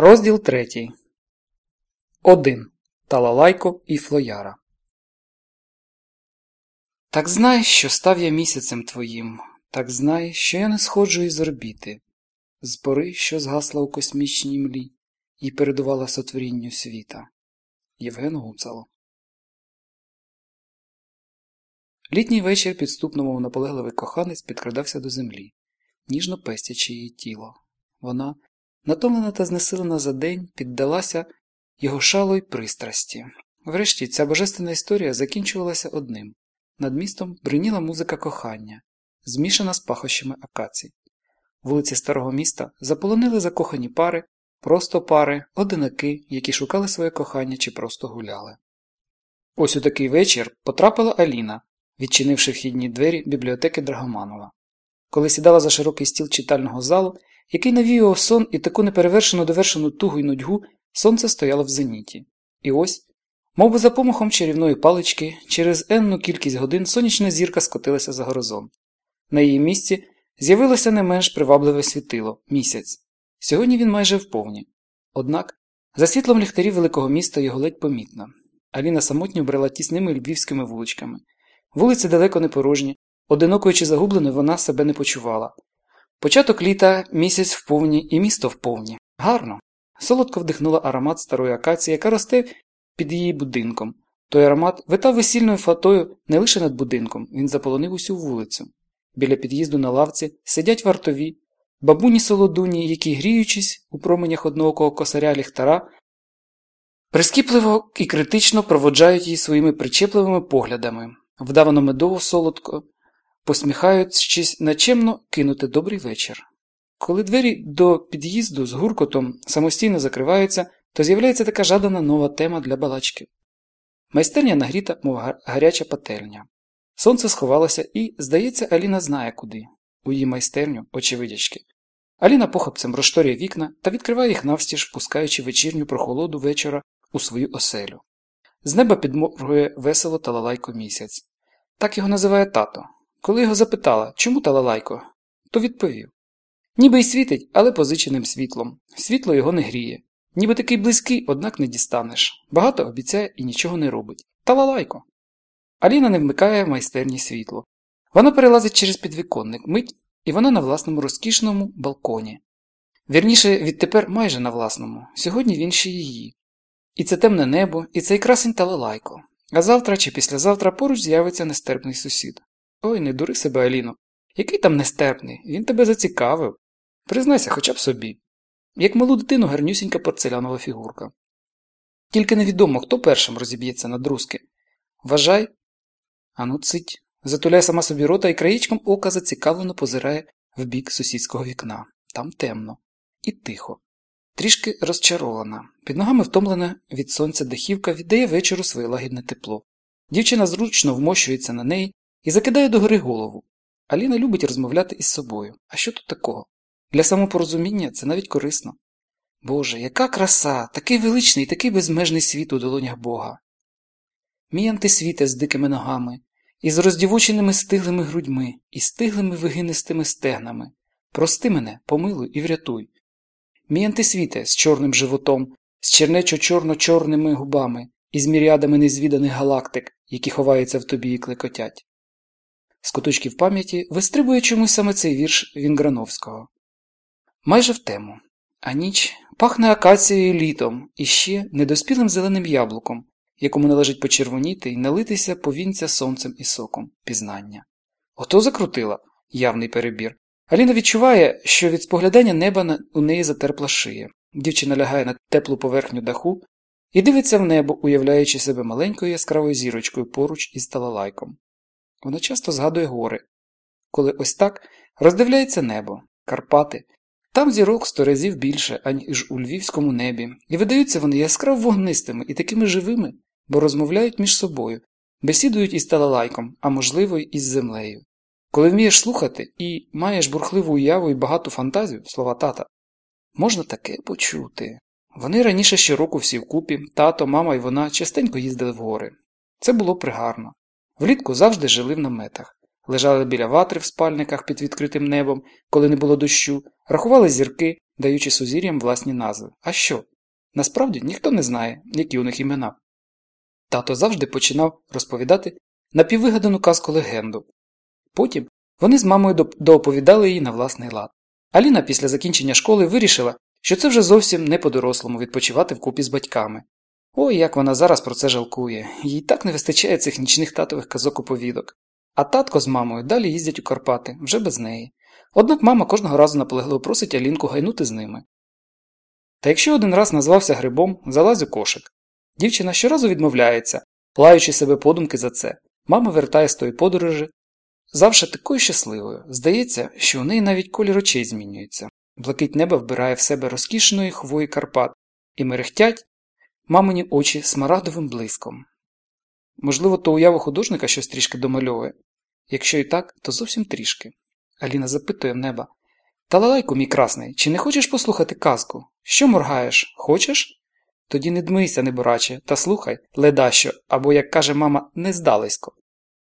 Розділ третій. Один. Талалайко і Флояра. Так знай, що став я місяцем твоїм, так знай, що я не сходжу із орбіти, з пори, що згасла у космічній млі, і передувала сотворінню світа. Євген Гуцало. Літній вечір підступно, мов наполегливий коханець підкрадався до землі, ніжно пестячи її тіло. Вона натомлена та знесилена за день, піддалася його шалу й пристрасті. Врешті ця божественна історія закінчувалася одним над містом бриніла музика кохання, змішана з пахощами акацій. Вулиці старого міста заполонили закохані пари, просто пари, одинаки, які шукали своє кохання чи просто гуляли. Ось у такий вечір потрапила Аліна, відчинивши вхідні двері бібліотеки Драгоманова. Коли сідала за широкий стіл читального залу, який навіював сон і таку неперевершену довершену тугу й нудьгу, сонце стояло в зеніті. І ось, мов би за помахом чарівної палички, через енну кількість годин сонячна зірка скотилася за горизонт. На її місці з'явилося не менш привабливе світило місяць. Сьогодні він майже вповні. Однак, за світлом ліхтарів великого міста його ледь помітно. Аліна самотньо брела тісними львівськими вуличками. Вулиці далеко не порожні, одинокою чи загубленою вона себе не почувала. Початок літа, місяць вповні і місто вповні. Гарно. Солодко вдихнула аромат старої акації, яка росте під її будинком. Той аромат витав весільною фатою не лише над будинком, він заполонив усю вулицю. Біля під'їзду на лавці сидять вартові, бабуні солодуні, які, гріючись у променях одноокого косаря ліхтара, прискіпливо і критично проводжають її своїми причепливими поглядами, вдавано медово солодко, посміхаючись начемно кинути добрий вечір. Коли двері до під'їзду з гуркотом самостійно закриваються, то з'являється така жадана нова тема для балачки. Майстерня нагріта, мов гаряча пательня. Сонце сховалося і, здається, Аліна знає куди у її майстерню, очевидячки. Аліна похопцем розшторює вікна та відкриває їх навстіж, впускаючи вечірню прохолоду вечора у свою оселю. З неба підморгує весело талалайко місяць. Так його називає тато. Коли його запитала, чому талалайко, то відповів Ніби й світить, але позиченим світлом. Світло його не гріє. Ніби такий близький, однак не дістанеш. Багато обіцяє і нічого не робить. Талалайко. Аліна не вмикає в майстерні світло. Вона перелазить через підвіконник, мить, і вона на власному розкішному балконі. Вірніше, відтепер майже на власному. Сьогодні він ще її. І це темне небо, і цей красень талалайко. А завтра чи післязавтра поруч з'явиться нестерпний сусід. Ой, не дури себе, Аліно. Який там нестерпний, він тебе зацікавив. Признайся хоча б собі. Як малу дитину гарнюсінька порцелянова фігурка. Тільки невідомо, хто першим розіб'ється на друзки. Вважай. Ану цить. Затуляє сама собі рота і краєчком ока зацікавлено позирає в бік сусідського вікна. Там темно. І тихо. Трішки розчарована. Під ногами втомлена від сонця дахівка віддає вечору своє лагідне тепло. Дівчина зручно вмощується на неї і закидає догори голову. Аліна любить розмовляти із собою. А що тут такого? Для самопорозуміння це навіть корисно. Боже, яка краса, такий величний, такий безмежний світ у долонях Бога. Мій антисвіте з дикими ногами, із роздівоченими стиглими грудьми, і стиглими вигинистими стегнами. Прости мене, помилуй і врятуй. Мій антисвіте з чорним животом, з чернечо чорно чорними губами з міріадами незвіданих галактик, які ховаються в тобі і клекотять. З куточків пам'яті вистрибує чомусь саме цей вірш Вінграновського. Майже в тему. А ніч пахне акацією літом і ще недоспілим зеленим яблуком, якому належить почервоніти і налитися повінця сонцем і соком пізнання. Ото закрутила явний перебір. Аліна відчуває, що від споглядання неба у неї затерпла шия. Дівчина лягає на теплу поверхню даху і дивиться в небо, уявляючи себе маленькою яскравою зірочкою поруч із талалайком. Вона часто згадує гори, коли ось так роздивляється небо, Карпати. Там зірок сто разів більше, аніж у львівському небі, і видаються вони яскраво вогнистими і такими живими, бо розмовляють між собою, бесідують із талалайком, а можливо, й із землею. Коли вмієш слухати і маєш бурхливу уяву і багату фантазію, слова тата, можна таке почути. Вони раніше щороку всі вкупі, тато, мама і вона частенько їздили в гори. Це було пригарно. Влітку завжди жили в наметах, лежали біля ватри в спальниках під відкритим небом, коли не було дощу, рахували зірки, даючи сузір'ям власні назви. А що? Насправді ніхто не знає, які у них імена. Тато завжди починав розповідати напіввигадану казку легенду. Потім вони з мамою дооповідали її на власний лад. Аліна після закінчення школи вирішила, що це вже зовсім не по-дорослому відпочивати вкупі з батьками. Ой, як вона зараз про це жалкує, їй так не вистачає цих нічних татових казок оповідок. А татко з мамою далі їздять у Карпати, вже без неї. Однак мама кожного разу наполегливо просить Алінку гайнути з ними. Та якщо один раз назвався грибом, залазь у кошик. Дівчина щоразу відмовляється, лаючи себе подумки за це. Мама вертає з тої подорожі, завжди такою щасливою. Здається, що у неї навіть колір очей змінюється. Блакить неба вбирає в себе розкішної хвої Карпат, і мерехтять мамині очі смарагдовим блиском. Можливо, то уява художника щось трішки домальовує. Якщо і так, то зовсім трішки. Аліна запитує в неба Талалайку, мій красний, чи не хочеш послухати казку? Що моргаєш? Хочеш? Тоді не дмийся, небораче, та слухай, ледащо, або, як каже мама, не здалесько.